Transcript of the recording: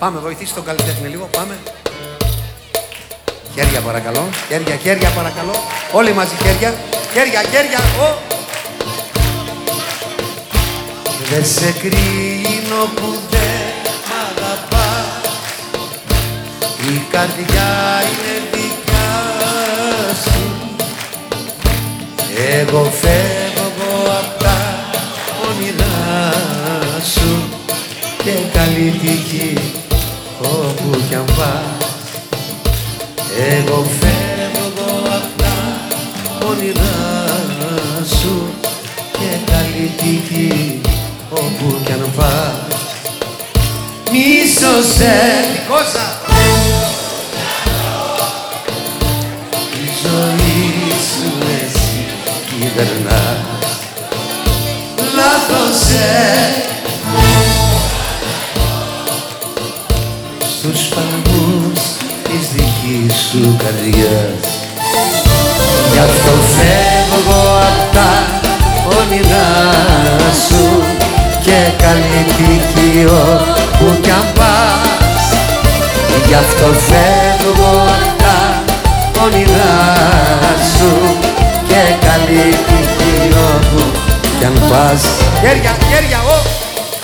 Πάμε, βοηθήσει τον καλλιτέχνη λίγο. Πάμε. Χέρια παρακαλώ. Χέρια, χέρια παρακαλώ. Όλοι μαζί χέρια. Χέρια, χέρια. Ο. Δεν σε κρίνω που δεν μ' αγαπάς Η καρδιά είναι δικιά σου Εγώ φεύγω απ' τα όνειρά σου Και καλή τύχη όπου κι αν πας. Εγώ φεύγω απ' τα όνειρά σου Και καλή τύχη όπου κι αν πας. Μίσωσε δικό σας. Τη ζωή σου εσύ κυβερνάς. Λάθος σε στους φαγμούς της δικής σου καρδιάς. Γι' αυτό φεύγω απ' τα όνειρά σου και καλή τύχη όπου κι αν πας. Γι' αυτό φεύγω απ' τα όνειρά σου και καλή τύχη όπου κι αν πας. Χέρια, χέρια, ο!